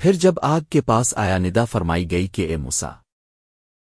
پھر جب آگ کے پاس آیا ندا فرمائی گئی کہ اے موسا